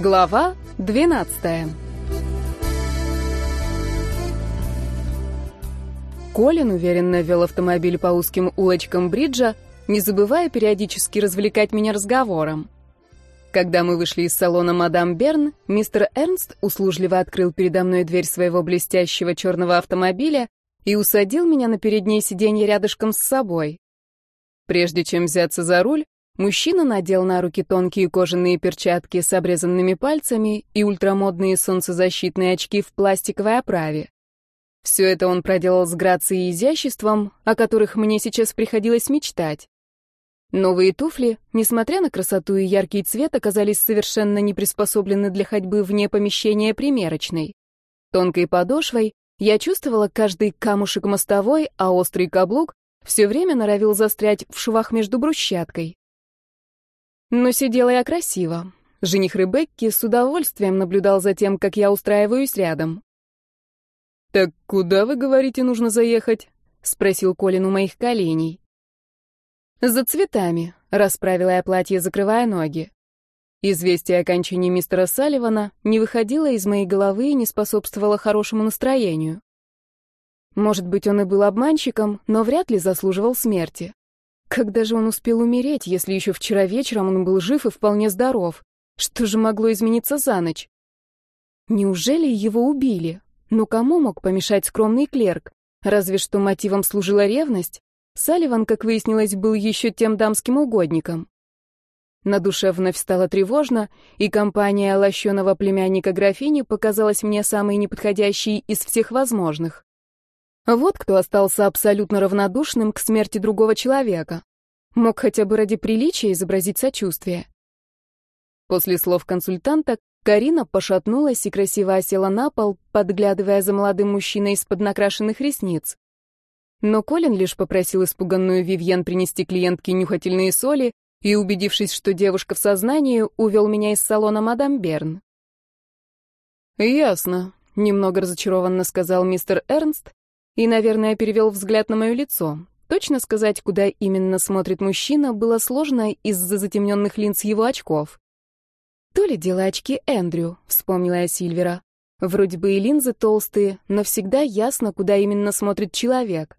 Глава 12 Колин уверенно вел автомобиль по узким улочкам бриджа, не забывая периодически развлекать меня разговором. Когда мы вышли из салона «Мадам Берн», мистер Эрнст услужливо открыл передо мной дверь своего блестящего черного автомобиля и усадил меня на переднее сиденье рядышком с собой. Прежде чем взяться за руль, Мужчина надел на руки тонкие кожаные перчатки с обрезанными пальцами и ультрамодные солнцезащитные очки в пластиковой оправе. Все это он проделал с грацией и изяществом, о которых мне сейчас приходилось мечтать. Новые туфли, несмотря на красоту и яркий цвет, оказались совершенно не приспособлены для ходьбы вне помещения примерочной. Тонкой подошвой я чувствовала каждый камушек мостовой, а острый каблук все время норовил застрять в швах между брусчаткой. Но сидела я красиво. Жених Ребекки с удовольствием наблюдал за тем, как я устраиваюсь рядом. «Так куда, вы говорите, нужно заехать?» — спросил Колин у моих коленей. «За цветами», — расправила я платье, закрывая ноги. Известие о кончине мистера Салливана не выходило из моей головы и не способствовало хорошему настроению. Может быть, он и был обманщиком, но вряд ли заслуживал смерти. Когда же он успел умереть, если еще вчера вечером он был жив и вполне здоров? Что же могло измениться за ночь? Неужели его убили? Но кому мог помешать скромный клерк? Разве что мотивом служила ревность? Салливан, как выяснилось, был еще тем дамским угодником. На душе вновь стало тревожно, и компания лощеного племянника графини показалась мне самой неподходящей из всех возможных. Вот кто остался абсолютно равнодушным к смерти другого человека. Мог хотя бы ради приличия изобразить сочувствие. После слов консультанта Карина пошатнулась и красиво осела на пол, подглядывая за молодым мужчиной из-под накрашенных ресниц. Но Колин лишь попросил испуганную Вивьен принести клиентке нюхательные соли и, убедившись, что девушка в сознании, увел меня из салона мадам Берн. «Ясно», — немного разочарованно сказал мистер Эрнст и, наверное, перевел взгляд на мое лицо. Точно сказать, куда именно смотрит мужчина, было сложно из-за затемненных линз его очков. «То ли дело очки Эндрю», — вспомнила я Сильвера. «Вроде бы и линзы толстые, но всегда ясно, куда именно смотрит человек».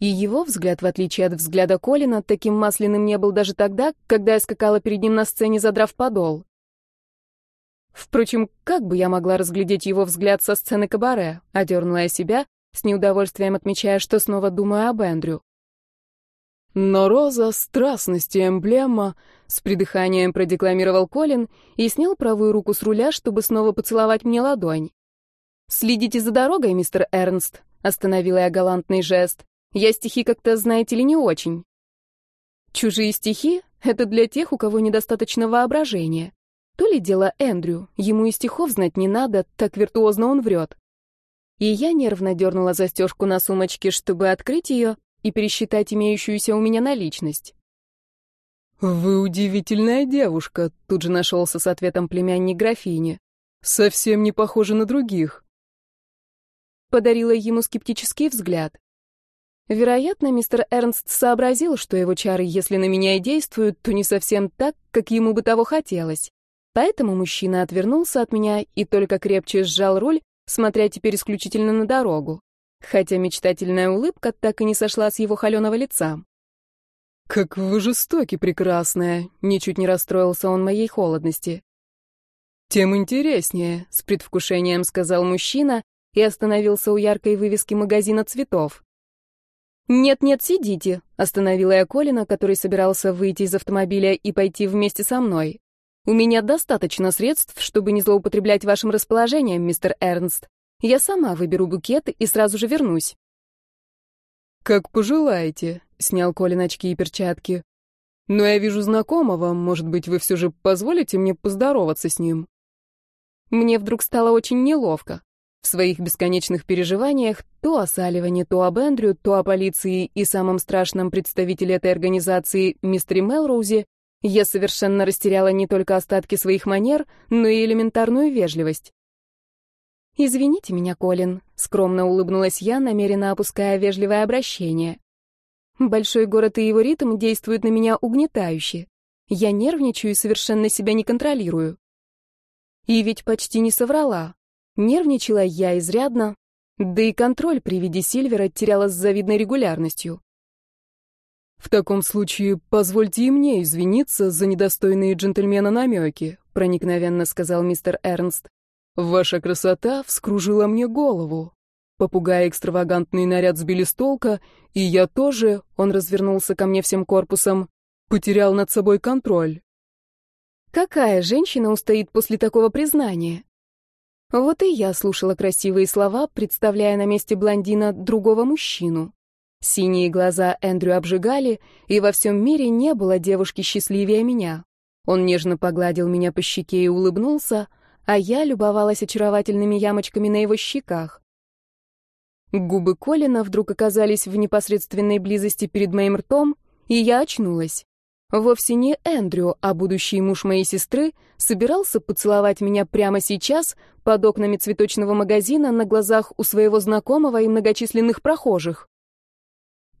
И его взгляд, в отличие от взгляда Колина, таким масляным не был даже тогда, когда я скакала перед ним на сцене, задрав подол. Впрочем, как бы я могла разглядеть его взгляд со сцены кабаре, одернула я себя с неудовольствием отмечая, что снова думаю об Эндрю. «Но роза — страстность и эмблема», — с придыханием продекламировал Колин и снял правую руку с руля, чтобы снова поцеловать мне ладонь. «Следите за дорогой, мистер Эрнст», — остановила я галантный жест. «Я стихи как-то, знаете ли, не очень». Чужие стихи — это для тех, у кого недостаточно воображения. То ли дело Эндрю, ему и стихов знать не надо, так виртуозно он врет и я нервно дернула застежку на сумочке, чтобы открыть ее и пересчитать имеющуюся у меня наличность. «Вы удивительная девушка», — тут же нашелся с ответом племянник графини. «Совсем не похожа на других». Подарила ему скептический взгляд. Вероятно, мистер Эрнст сообразил, что его чары, если на меня и действуют, то не совсем так, как ему бы того хотелось. Поэтому мужчина отвернулся от меня и только крепче сжал руль, смотря теперь исключительно на дорогу, хотя мечтательная улыбка так и не сошла с его холеного лица. «Как вы жестоки, прекрасная!» — ничуть не расстроился он моей холодности. «Тем интереснее», — с предвкушением сказал мужчина и остановился у яркой вывески магазина цветов. «Нет-нет, сидите», — остановила я Колина, который собирался выйти из автомобиля и пойти вместе со мной. У меня достаточно средств, чтобы не злоупотреблять вашим расположением, мистер Эрнст. Я сама выберу букет и сразу же вернусь. Как пожелаете, снял Колин очки и перчатки. Но я вижу знакомого, может быть, вы все же позволите мне поздороваться с ним? Мне вдруг стало очень неловко. В своих бесконечных переживаниях то о Салливане, то об Эндрю, то о полиции и самом страшном представителе этой организации, мистере Мелроузе, я совершенно растеряла не только остатки своих манер, но и элементарную вежливость. «Извините меня, Колин», — скромно улыбнулась я, намеренно опуская вежливое обращение. «Большой город и его ритм действуют на меня угнетающе. Я нервничаю и совершенно себя не контролирую». И ведь почти не соврала. Нервничала я изрядно, да и контроль при виде Сильвера теряла с завидной регулярностью. «В таком случае позвольте и мне извиниться за недостойные джентльмена намеки», проникновенно сказал мистер Эрнст. «Ваша красота вскружила мне голову. Попугай экстравагантный наряд сбили с толка, и я тоже, он развернулся ко мне всем корпусом, потерял над собой контроль. Какая женщина устоит после такого признания? Вот и я слушала красивые слова, представляя на месте блондина другого мужчину. Синие глаза Эндрю обжигали, и во всем мире не было девушки счастливее меня. Он нежно погладил меня по щеке и улыбнулся, а я любовалась очаровательными ямочками на его щеках. Губы Колина вдруг оказались в непосредственной близости перед моим ртом, и я очнулась. Вовсе не Эндрю, а будущий муж моей сестры собирался поцеловать меня прямо сейчас под окнами цветочного магазина на глазах у своего знакомого и многочисленных прохожих.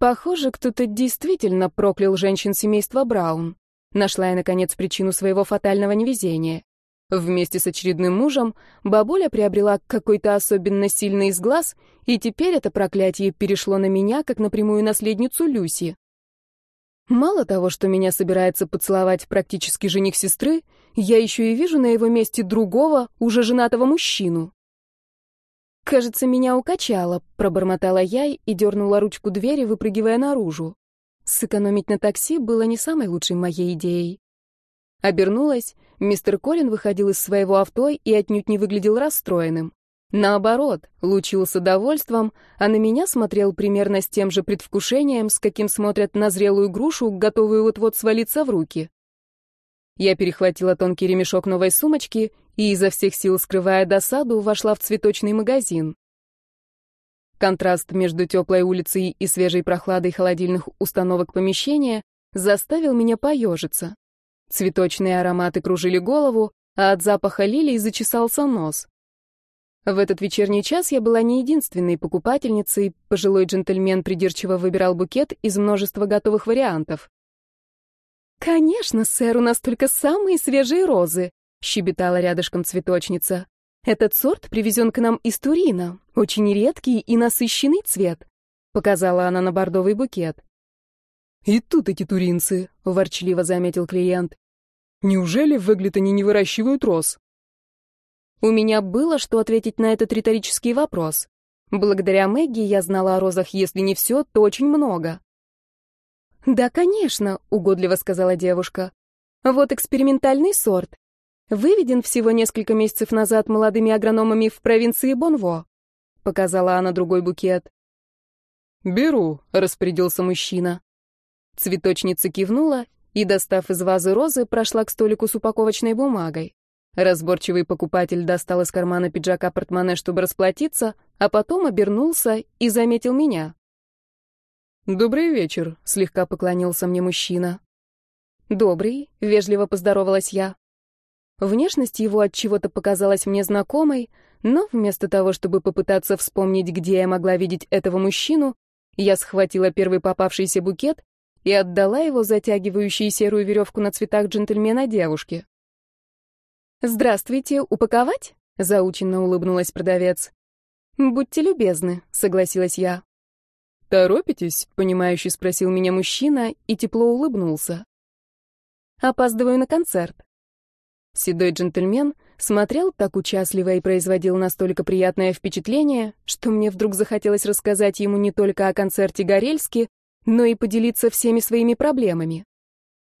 Похоже, кто-то действительно проклял женщин семейства Браун. Нашла я, наконец, причину своего фатального невезения. Вместе с очередным мужем бабуля приобрела какой-то особенно сильный изглаз, и теперь это проклятие перешло на меня, как на прямую наследницу Люси. Мало того, что меня собирается поцеловать практически жених сестры, я еще и вижу на его месте другого, уже женатого мужчину. «Кажется, меня укачало», — пробормотала я и дернула ручку двери, выпрыгивая наружу. Сэкономить на такси было не самой лучшей моей идеей. Обернулась, мистер Колин выходил из своего авто и отнюдь не выглядел расстроенным. Наоборот, лучился довольством, а на меня смотрел примерно с тем же предвкушением, с каким смотрят на зрелую грушу, готовую вот-вот свалиться в руки. Я перехватила тонкий ремешок новой сумочки и, изо всех сил скрывая досаду, вошла в цветочный магазин. Контраст между теплой улицей и свежей прохладой холодильных установок помещения заставил меня поежиться. Цветочные ароматы кружили голову, а от запаха лилий зачесался нос. В этот вечерний час я была не единственной покупательницей, пожилой джентльмен придирчиво выбирал букет из множества готовых вариантов. «Конечно, сэр, у нас только самые свежие розы», — щебетала рядышком цветочница. «Этот сорт привезен к нам из Турина, очень редкий и насыщенный цвет», — показала она на бордовый букет. «И тут эти туринцы», — ворчливо заметил клиент. «Неужели в Эглитоне не выращивают роз?» У меня было что ответить на этот риторический вопрос. Благодаря Мэгги я знала о розах, если не все, то очень много. «Да, конечно», — угодливо сказала девушка. «Вот экспериментальный сорт. Выведен всего несколько месяцев назад молодыми агрономами в провинции Бонво», — показала она другой букет. «Беру», — распорядился мужчина. Цветочница кивнула и, достав из вазы розы, прошла к столику с упаковочной бумагой. Разборчивый покупатель достал из кармана пиджака портмоне, чтобы расплатиться, а потом обернулся и заметил меня. «Добрый вечер», — слегка поклонился мне мужчина. «Добрый», — вежливо поздоровалась я. Внешность его от чего-то показалась мне знакомой, но вместо того, чтобы попытаться вспомнить, где я могла видеть этого мужчину, я схватила первый попавшийся букет и отдала его затягивающей серую веревку на цветах джентльмена девушке. «Здравствуйте, упаковать?» — заученно улыбнулась продавец. «Будьте любезны», — согласилась я. «Торопитесь?» — понимающий спросил меня мужчина и тепло улыбнулся. «Опаздываю на концерт». Седой джентльмен смотрел так участливо и производил настолько приятное впечатление, что мне вдруг захотелось рассказать ему не только о концерте Горельски, но и поделиться всеми своими проблемами.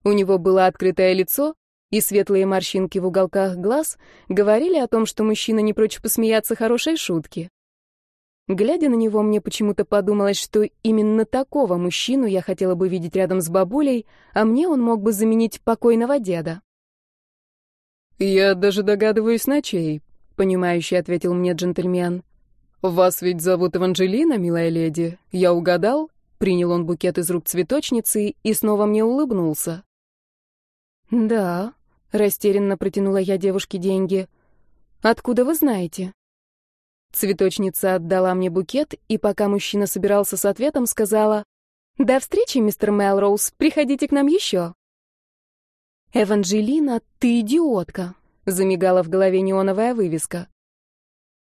У него было открытое лицо, и светлые морщинки в уголках глаз говорили о том, что мужчина не прочь посмеяться хорошей шутки. Глядя на него, мне почему-то подумалось, что именно такого мужчину я хотела бы видеть рядом с бабулей, а мне он мог бы заменить покойного деда. «Я даже догадываюсь на чей», — понимающе ответил мне джентльмен. «Вас ведь зовут Эванжелина, милая леди. Я угадал?» Принял он букет из рук цветочницы и снова мне улыбнулся. «Да», Растерянно протянула я девушке деньги. «Откуда вы знаете?» Цветочница отдала мне букет, и пока мужчина собирался с ответом, сказала, «До встречи, мистер Мелроуз, приходите к нам еще». «Эванжелина, ты идиотка. Замигала в голове неоновая вывеска.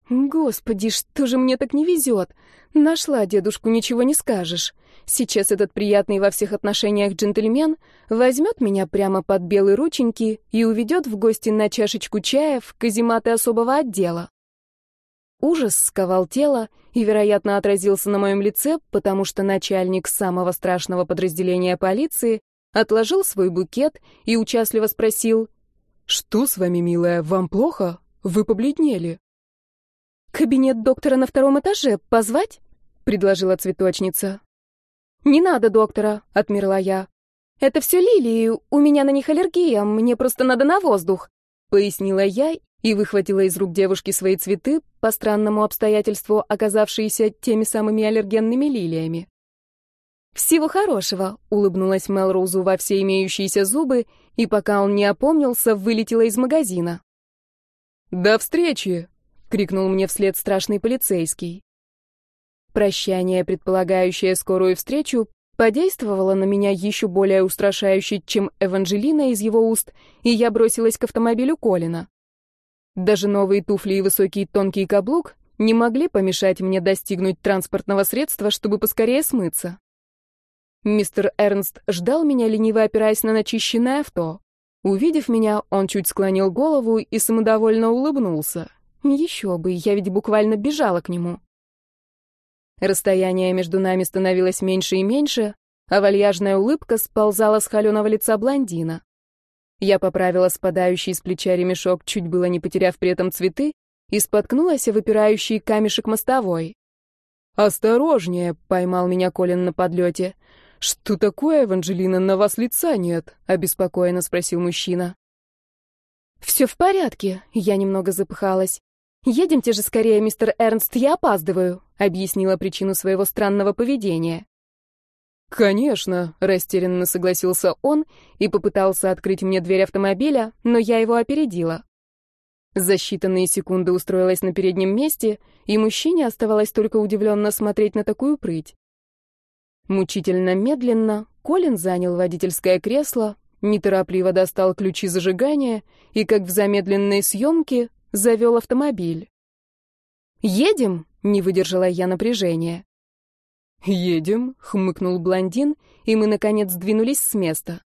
Господи, что же мне так не везет? Нашла дедушку, ничего не скажешь. Сейчас этот приятный во всех отношениях джентльмен возьмет меня прямо под белые рученьки и уведет в гости на чашечку чая в казематы особого отдела. Ужас сковал тело и, вероятно, отразился на моем лице, потому что начальник самого страшного подразделения полиции отложил свой букет и участливо спросил, «Что с вами, милая, вам плохо? Вы побледнели?» «Кабинет доктора на втором этаже позвать?» — предложила цветочница. «Не надо доктора», — отмерла я. «Это все лилии, у меня на них аллергия, мне просто надо на воздух», — пояснила я и выхватила из рук девушки свои цветы, по странному обстоятельству оказавшиеся теми самыми аллергенными лилиями. «Всего хорошего», — улыбнулась Мелроузу во все имеющиеся зубы, и пока он не опомнился, вылетела из магазина. «До встречи!» — крикнул мне вслед страшный полицейский. Прощание, предполагающее скорую встречу, подействовало на меня еще более устрашающе, чем Эванжелина из его уст, и я бросилась к автомобилю Колина. Даже новые туфли и высокий тонкий каблук не могли помешать мне достигнуть транспортного средства, чтобы поскорее смыться. Мистер Эрнст ждал меня, лениво опираясь на начищенное авто. Увидев меня, он чуть склонил голову и самодовольно улыбнулся. Еще бы, я ведь буквально бежала к нему. Расстояние между нами становилось меньше и меньше, а вальяжная улыбка сползала с холеного лица блондина. Я поправила спадающий с плеча ремешок, чуть было не потеряв при этом цветы, и споткнулась о выпирающий камешек мостовой. «Осторожнее!» — поймал меня Колин на подлете. «Что такое, Эванжелина, на вас лица нет?» — обеспокоенно спросил мужчина. «Все в порядке», — я немного запыхалась. «Едемте же скорее, мистер Эрнст, я опаздываю», — объяснила причину своего странного поведения. «Конечно», — растерянно согласился он и попытался открыть мне дверь автомобиля, но я его опередила. За считанные секунды устроилась на переднем месте, и мужчине оставалось только удивленно смотреть на такую прыть. Мучительно медленно Колин занял водительское кресло, неторопливо достал ключи зажигания и, как в замедленной съемке, завел автомобиль. «Едем?» — не выдержала я напряжения. «Едем», — хмыкнул блондин, и мы, наконец, сдвинулись с места.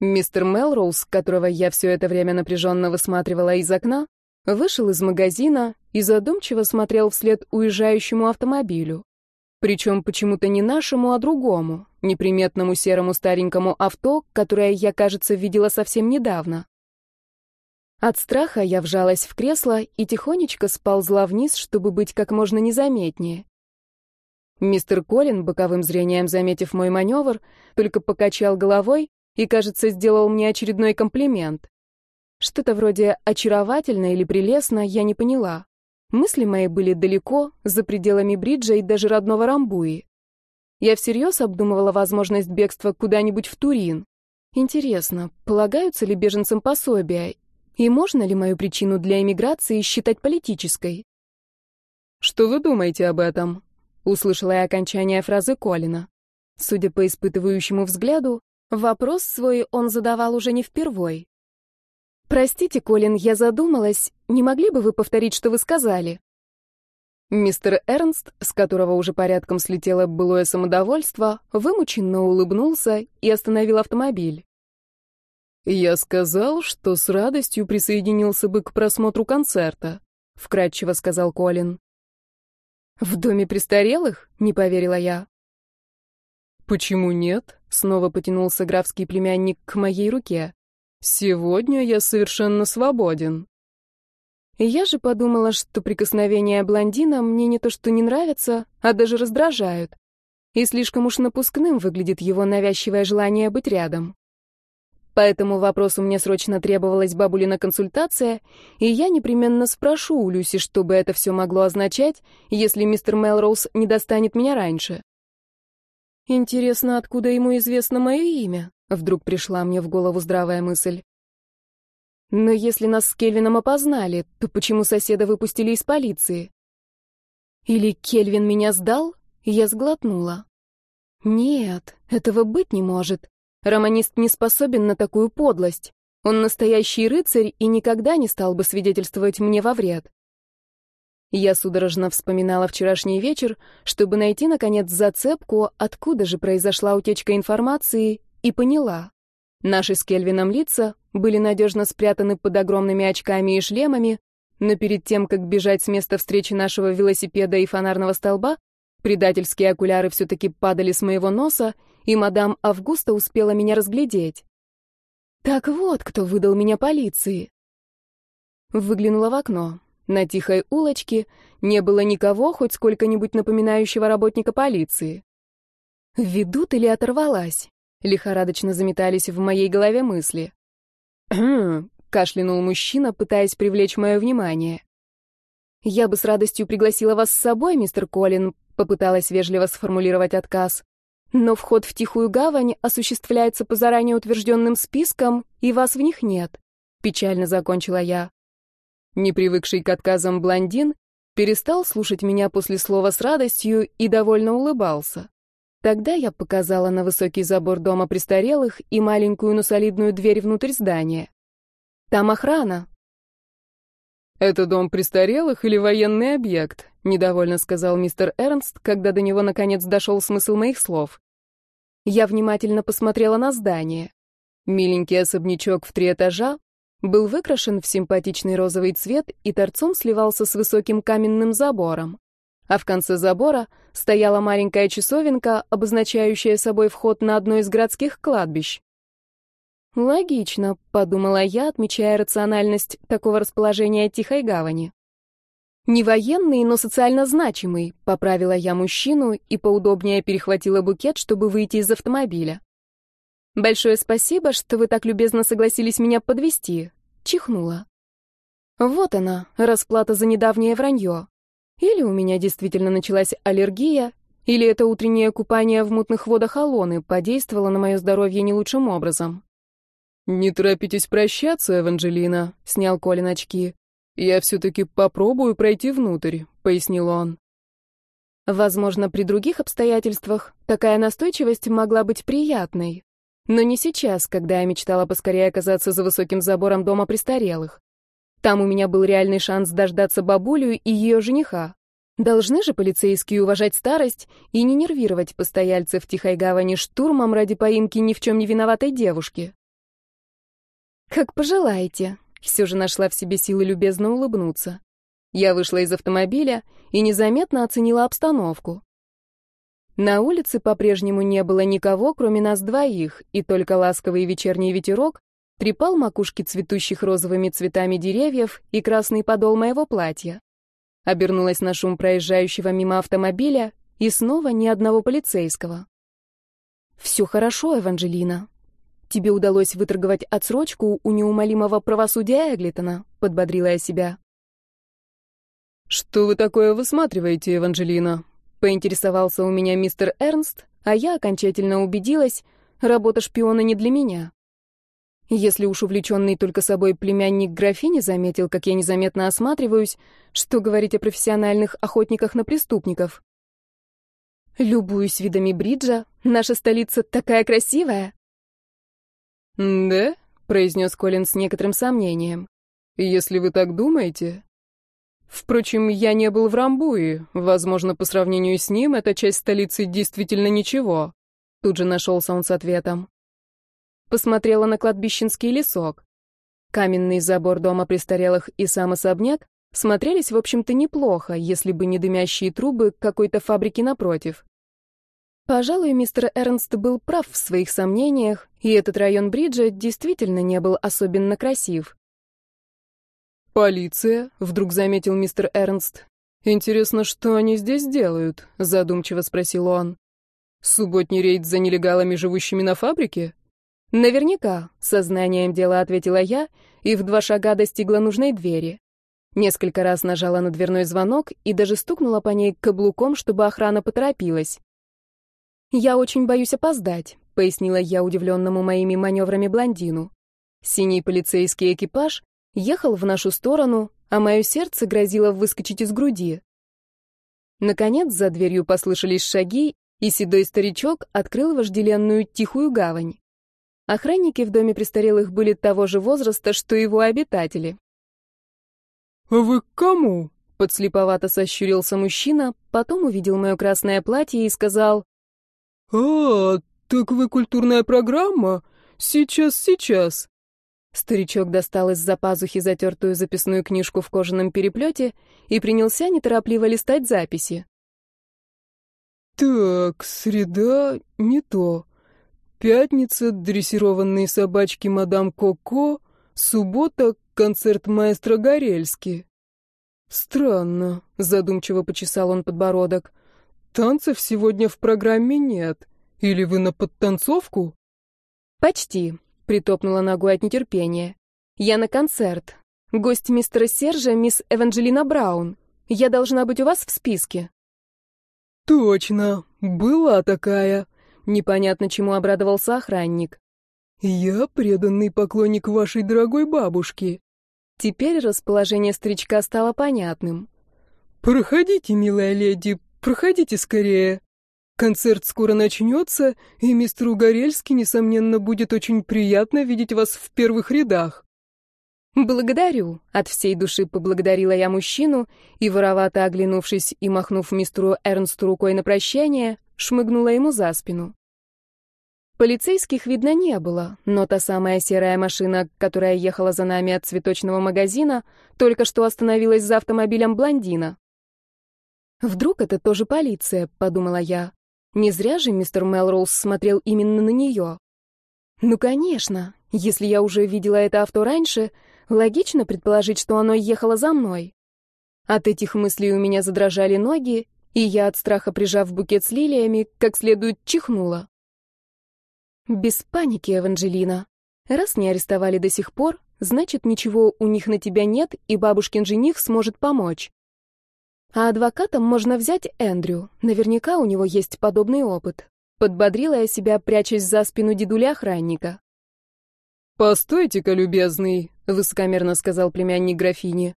Мистер Мелроуз, которого я все это время напряженно высматривала из окна, вышел из магазина и задумчиво смотрел вслед уезжающему автомобилю. Причем почему-то не нашему, а другому, неприметному серому старенькому авто, которое я, кажется, видела совсем недавно. От страха я вжалась в кресло и тихонечко сползла вниз, чтобы быть как можно незаметнее. Мистер Колин, боковым зрением заметив мой маневр, только покачал головой и, кажется, сделал мне очередной комплимент. Что-то вроде очаровательно или прелестно, я не поняла. Мысли мои были далеко, за пределами бриджа и даже родного Рамбуи. Я всерьез обдумывала возможность бегства куда-нибудь в Турин. Интересно, полагаются ли беженцам пособия и можно ли мою причину для эмиграции считать политической? «Что вы думаете об этом?» — услышала я окончание фразы Колина. Судя по испытывающему взгляду, вопрос свой он задавал уже не впервой. «Простите, Колин, я задумалась. Не могли бы вы повторить, что вы сказали?» Мистер Эрнст, с которого уже порядком слетело былое самодовольство, вымученно улыбнулся и остановил автомобиль. «Я сказал, что с радостью присоединился бы к просмотру концерта», — вкратчиво сказал Колин. «В доме престарелых?» — не поверила я. «Почему нет?» — снова потянулся графский племянник к моей руке. «Сегодня я совершенно свободен». Я же подумала, что прикосновения блондина мне не то что не нравятся, а даже раздражают. И слишком уж напускным выглядит его навязчивое желание быть рядом. По этому вопросу мне срочно требовалась бабулина консультация, и я непременно спрошу у Люси, что бы это все могло означать, если мистер Мелроуз не достанет меня раньше. Интересно, откуда ему известно мое имя? Вдруг пришла мне в голову здравая мысль. Но если нас с Кельвином опознали, то почему соседа выпустили из полиции? Или Кельвин меня сдал? Я сглотнула. Нет, этого быть не может. Романист не способен на такую подлость. Он настоящий рыцарь и никогда не стал бы свидетельствовать мне во вред. Я судорожно вспоминала вчерашний вечер, чтобы найти, наконец, зацепку, откуда же произошла утечка информации, и поняла. Наши с Кельвином лица были надежно спрятаны под огромными очками и шлемами, но перед тем, как бежать с места встречи нашего велосипеда и фонарного столба, предательские окуляры все-таки падали с моего носа, и мадам Августа успела меня разглядеть. Так вот, кто выдал меня полиции. Выглянула в окно. На тихой улочке не было никого, хоть сколько-нибудь напоминающего работника полиции. Ведут или оторвалась? Лихорадочно заметались в моей голове мысли. «Хм», — кашлянул мужчина, пытаясь привлечь мое внимание. «Я бы с радостью пригласила вас с собой, мистер Коллин», — попыталась вежливо сформулировать отказ. «Но вход в Тихую гавань осуществляется по заранее утвержденным спискам, и вас в них нет», — печально закончила я. Не привыкший к отказам блондин перестал слушать меня после слова с радостью и довольно улыбался. Тогда я показала на высокий забор дома престарелых и маленькую, но солидную дверь внутрь здания. Там охрана. «Это дом престарелых или военный объект?» — недовольно сказал мистер Эрнст, когда до него наконец дошел смысл моих слов. Я внимательно посмотрела на здание. Миленький особнячок в три этажа был выкрашен в симпатичный розовый цвет и торцом сливался с высоким каменным забором. А в конце забора стояла маленькая часовенка, обозначающая собой вход на одно из городских кладбищ. «Логично», — подумала я, отмечая рациональность такого расположения Тихой Гавани. «Не военный, но социально значимый», — поправила я мужчину и поудобнее перехватила букет, чтобы выйти из автомобиля. Большое спасибо, что вы так любезно согласились меня подвести. Чихнула. Вот она, расплата за недавнее вранье. Или у меня действительно началась аллергия, или это утреннее купание в мутных водах Алоны подействовало на мое здоровье не лучшим образом. «Не торопитесь прощаться, Эванжелина», — снял Колин очки. «Я все-таки попробую пройти внутрь», — пояснил он. Возможно, при других обстоятельствах такая настойчивость могла быть приятной, но не сейчас, когда я мечтала поскорее оказаться за высоким забором дома престарелых. Там у меня был реальный шанс дождаться бабулю и ее жениха. Должны же полицейские уважать старость и не нервировать постояльцев Тихой Гавани штурмом ради поимки ни в чем не виноватой девушки. «Как пожелаете», — все же нашла в себе силы любезно улыбнуться. Я вышла из автомобиля и незаметно оценила обстановку. На улице по-прежнему не было никого, кроме нас двоих, и только ласковый вечерний ветерок трепал макушки цветущих розовыми цветами деревьев и красный подол моего платья. Обернулась на шум проезжающего мимо автомобиля, и снова ни одного полицейского. «Все хорошо, Эванжелина. Тебе удалось выторговать отсрочку у неумолимого правосудия Эглитона», — подбодрила я себя. «Что вы такое высматриваете, Эванжелина?» Поинтересовался у меня мистер Эрнст, а я окончательно убедилась, работа шпиона не для меня. Если уж увлеченный только собой племянник графини заметил, как я незаметно осматриваюсь, что говорить о профессиональных охотниках на преступников? Любуюсь видами Бриджа, наша столица такая красивая. «Да?» — произнес Колин с некоторым сомнением. «Если вы так думаете, Впрочем, я не был в Рамбуе. Возможно, по сравнению с ним эта часть столицы действительно ничего. Тут же нашелся он с ответом. Посмотрела на кладбищенский лесок. Каменный забор дома престарелых и сам особняк смотрелись, в общем-то, неплохо, если бы не дымящие трубы какой-то фабрики напротив. Пожалуй, мистер Эрнст был прав в своих сомнениях, и этот район Бриджа действительно не был особенно красив. «Полиция», — вдруг заметил мистер Эрнст. «Интересно, что они здесь делают?» — задумчиво спросил он. «Субботний рейд за нелегалами, живущими на фабрике?» «Наверняка», — сознанием дела ответила я и в два шага достигла нужной двери. Несколько раз нажала на дверной звонок и даже стукнула по ней каблуком, чтобы охрана поторопилась. «Я очень боюсь опоздать», — пояснила я удивленному моими маневрами блондину. Синий полицейский экипаж ехал в нашу сторону, а мое сердце грозило выскочить из груди. Наконец за дверью послышались шаги, и седой старичок открыл вожделенную тихую гавань. Охранники в доме престарелых были того же возраста, что его обитатели. «А вы к кому?» — подслеповато сощурился мужчина, потом увидел мое красное платье и сказал... «А, так вы культурная программа? Сейчас, сейчас». Старичок достал из-за пазухи затертую записную книжку в кожаном переплете и принялся неторопливо листать записи. «Так, среда — не то. Пятница — дрессированные собачки мадам Коко, суббота — концерт маэстро Горельски». «Странно», — задумчиво почесал он подбородок. «Танцев сегодня в программе нет. Или вы на подтанцовку?» «Почти», — притопнула ногой от нетерпения. «Я на концерт. Гость мистера Сержа — мисс Эванжелина Браун. Я должна быть у вас в списке». «Точно, была такая», — непонятно чему обрадовался охранник. «Я преданный поклонник вашей дорогой бабушки». Теперь расположение старичка стало понятным. «Проходите, милая леди, проходите скорее. Концерт скоро начнется, и мистеру Горельски, несомненно, будет очень приятно видеть вас в первых рядах». «Благодарю», — от всей души поблагодарила я мужчину и, воровато оглянувшись и махнув мистеру Эрнсту рукой на прощание, шмыгнула ему за спину. Полицейских видно не было, но та самая серая машина, которая ехала за нами от цветочного магазина, только что остановилась за автомобилем блондина. «Вдруг это тоже полиция?» — подумала я. Не зря же мистер Мелроуз смотрел именно на нее. «Ну, конечно, если я уже видела это авто раньше, Логично предположить, что оно ехало за мной. От этих мыслей у меня задрожали ноги, и я от страха, прижав букет с лилиями, как следует чихнула. Без паники, Эванжелина. Раз не арестовали до сих пор, значит, ничего у них на тебя нет, и бабушкин жених сможет помочь. А адвокатом можно взять Эндрю. Наверняка у него есть подобный опыт. Подбодрила я себя, прячась за спину дедуля-охранника. «Постойте-ка, любезный», — высокомерно сказал племянник графини.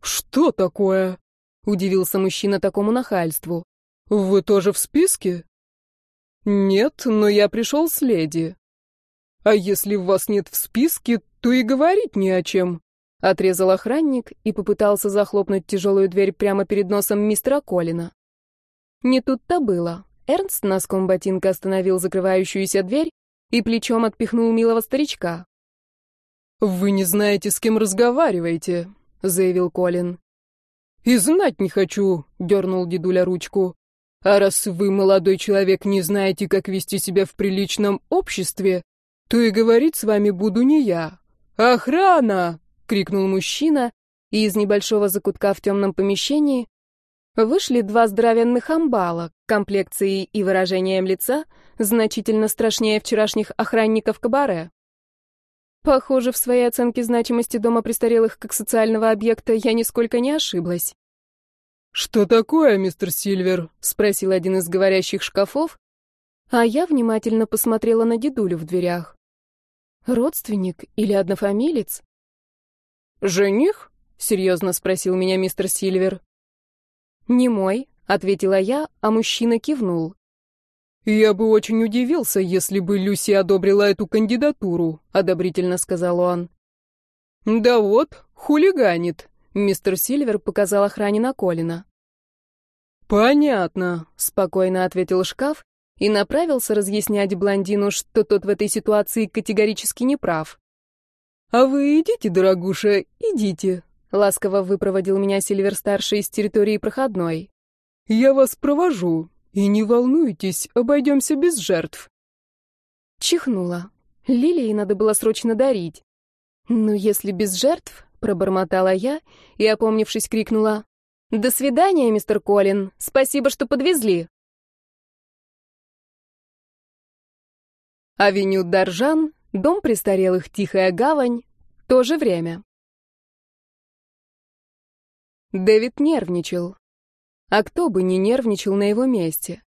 «Что такое?» — удивился мужчина такому нахальству. «Вы тоже в списке?» «Нет, но я пришел с леди». «А если вас нет в списке, то и говорить не о чем», — отрезал охранник и попытался захлопнуть тяжелую дверь прямо перед носом мистера Колина. Не тут-то было. Эрнст носком ботинка остановил закрывающуюся дверь и плечом отпихнул милого старичка. «Вы не знаете, с кем разговариваете», — заявил Колин. «И знать не хочу», — дернул дедуля ручку. «А раз вы, молодой человек, не знаете, как вести себя в приличном обществе, то и говорить с вами буду не я. Охрана!» — крикнул мужчина, и из небольшого закутка в темном помещении вышли два здоровенных амбала, комплекцией и выражением лица, значительно страшнее вчерашних охранников кабаре. Похоже, в своей оценке значимости дома престарелых как социального объекта я нисколько не ошиблась. «Что такое, мистер Сильвер?» — спросил один из говорящих шкафов, а я внимательно посмотрела на дедулю в дверях. «Родственник или однофамилец?» «Жених?» — серьезно спросил меня мистер Сильвер. «Не мой», — ответила я, а мужчина кивнул. «Я бы очень удивился, если бы Люси одобрила эту кандидатуру», — одобрительно сказал он. «Да вот, хулиганит», — мистер Сильвер показал охране на Колина. «Понятно», — спокойно ответил шкаф и направился разъяснять блондину, что тот в этой ситуации категорически не прав. «А вы идите, дорогуша, идите», — ласково выпроводил меня Сильвер-старший из территории проходной. «Я вас провожу, и не волнуйтесь, обойдемся без жертв. Чихнула. Лилии надо было срочно дарить. «Ну, если без жертв», — пробормотала я и, опомнившись, крикнула. «До свидания, мистер Колин. Спасибо, что подвезли». Авеню Даржан, дом престарелых Тихая Гавань, то же время. Дэвид нервничал. А кто бы не нервничал на его месте?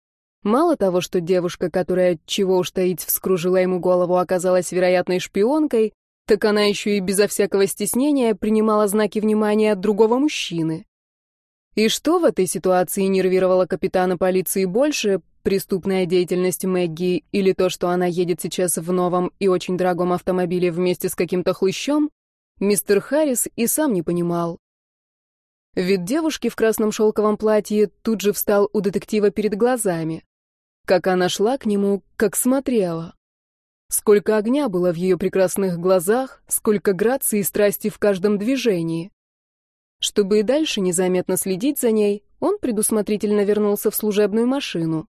Мало того, что девушка, которая, чего уж таить, вскружила ему голову, оказалась вероятной шпионкой, так она еще и безо всякого стеснения принимала знаки внимания от другого мужчины. И что в этой ситуации нервировало капитана полиции больше, преступная деятельность Мэгги или то, что она едет сейчас в новом и очень дорогом автомобиле вместе с каким-то хлыщом, мистер Харрис и сам не понимал. Вид девушки в красном шелковом платье тут же встал у детектива перед глазами. Как она шла к нему, как смотрела. Сколько огня было в ее прекрасных глазах, сколько грации и страсти в каждом движении. Чтобы и дальше незаметно следить за ней, он предусмотрительно вернулся в служебную машину.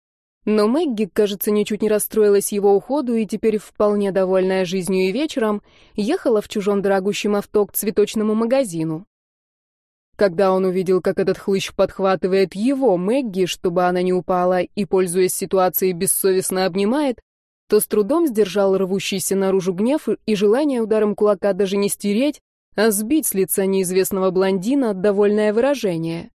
Но Мэгги, кажется, ничуть не расстроилась его уходу и теперь, вполне довольная жизнью и вечером, ехала в чужом дорогущем авто к цветочному магазину. Когда он увидел, как этот хлыщ подхватывает его, Мэгги, чтобы она не упала и, пользуясь ситуацией, бессовестно обнимает, то с трудом сдержал рвущийся наружу гнев и желание ударом кулака даже не стереть, а сбить с лица неизвестного блондина довольное выражение.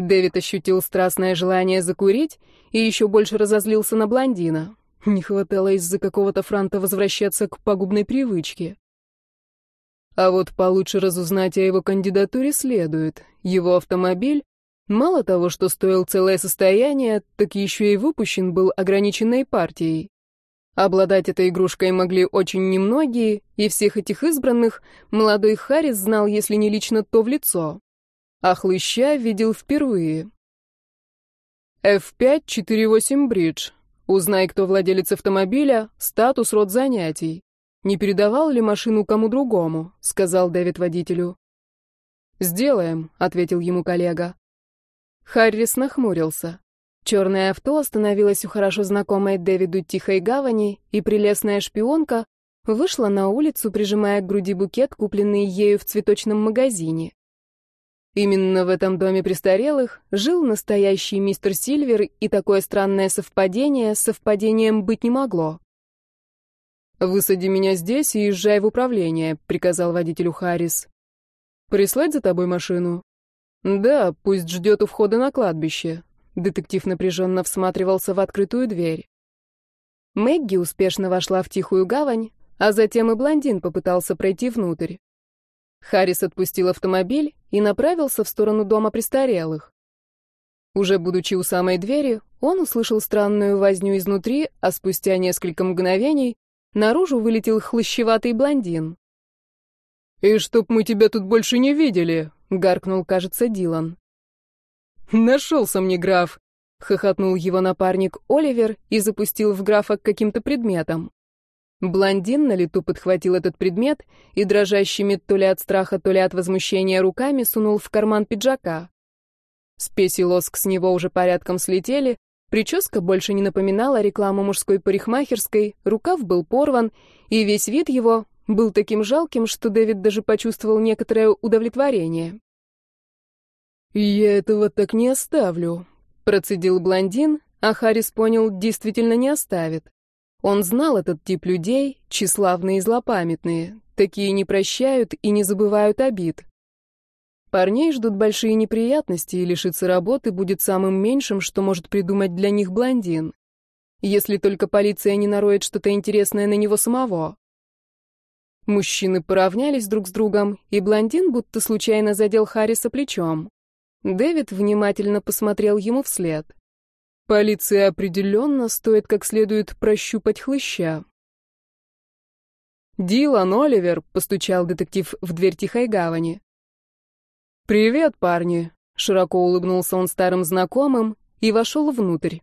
Дэвид ощутил страстное желание закурить и еще больше разозлился на блондина. Не хватало из-за какого-то франта возвращаться к пагубной привычке. А вот получше разузнать о его кандидатуре следует. Его автомобиль, мало того, что стоил целое состояние, так еще и выпущен был ограниченной партией. Обладать этой игрушкой могли очень немногие, и всех этих избранных молодой Харрис знал, если не лично, то в лицо. А хлыща видел впервые. F5-48 Бридж. Узнай, кто владелец автомобиля, статус, род занятий. «Не передавал ли машину кому другому?» — сказал Дэвид водителю. «Сделаем», — ответил ему коллега. Харрис нахмурился. Черное авто остановилось у хорошо знакомой Дэвиду тихой гавани, и прелестная шпионка вышла на улицу, прижимая к груди букет, купленный ею в цветочном магазине. Именно в этом доме престарелых жил настоящий мистер Сильвер, и такое странное совпадение совпадением быть не могло. «Высади меня здесь и езжай в управление», — приказал водителю Харрис. «Прислать за тобой машину?» «Да, пусть ждет у входа на кладбище». Детектив напряженно всматривался в открытую дверь. Мэгги успешно вошла в тихую гавань, а затем и блондин попытался пройти внутрь. Харрис отпустил автомобиль и направился в сторону дома престарелых. Уже будучи у самой двери, он услышал странную возню изнутри, а спустя несколько мгновений Наружу вылетел хлыщеватый блондин. «И чтоб мы тебя тут больше не видели!» — гаркнул, кажется, Дилан. «Нашелся мне граф!» — хохотнул его напарник Оливер и запустил в графа каким-то предметом. Блондин на лету подхватил этот предмет и дрожащими то ли от страха, то ли от возмущения руками сунул в карман пиджака. Спесь и лоск с него уже порядком слетели, Прическа больше не напоминала рекламу мужской парикмахерской, рукав был порван, и весь вид его был таким жалким, что Дэвид даже почувствовал некоторое удовлетворение. «Я этого так не оставлю», — процедил блондин, а Харрис понял, действительно не оставит. Он знал этот тип людей, тщеславные и злопамятные, такие не прощают и не забывают обид. Парней ждут большие неприятности, и лишиться работы будет самым меньшим, что может придумать для них блондин. Если только полиция не нароет что-то интересное на него самого. Мужчины поравнялись друг с другом, и блондин будто случайно задел Харриса плечом. Дэвид внимательно посмотрел ему вслед. Полиции определенно стоит как следует прощупать хлыща. «Дилан, Оливер», — постучал детектив в дверь Тихой Гавани. «Привет, парни!» — широко улыбнулся он старым знакомым и вошел внутрь.